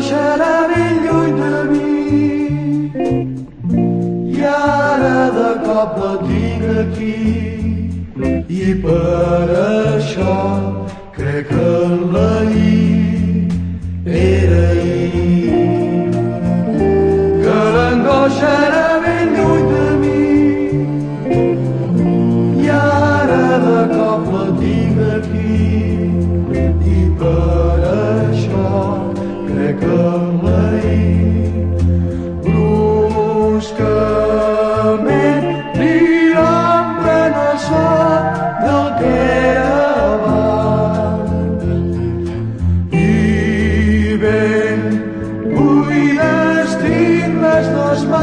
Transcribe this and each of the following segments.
serà ben lluny de mi. I ara de cop la tinc aquí. I per això crec que l'ahir era ahir. Que l'angoixa era ben lluny de mi. I ara de cop la tinc aquí.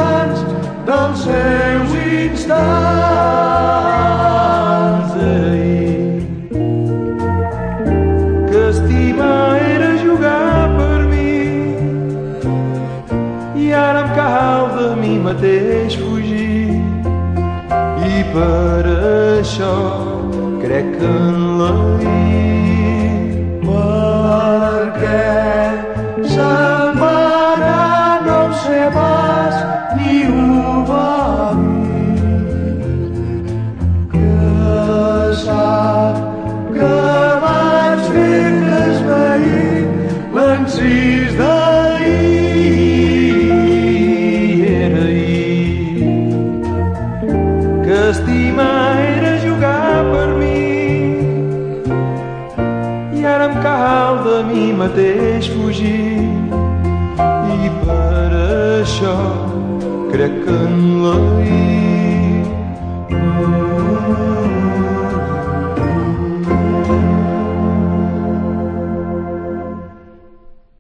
Mans dels seus instants d'ahir. Que estimar era jugar per mi i ara em cal de mi mateix fugir i per això crec que en l'ahir mateix fugir. I per això crec que en l'ahir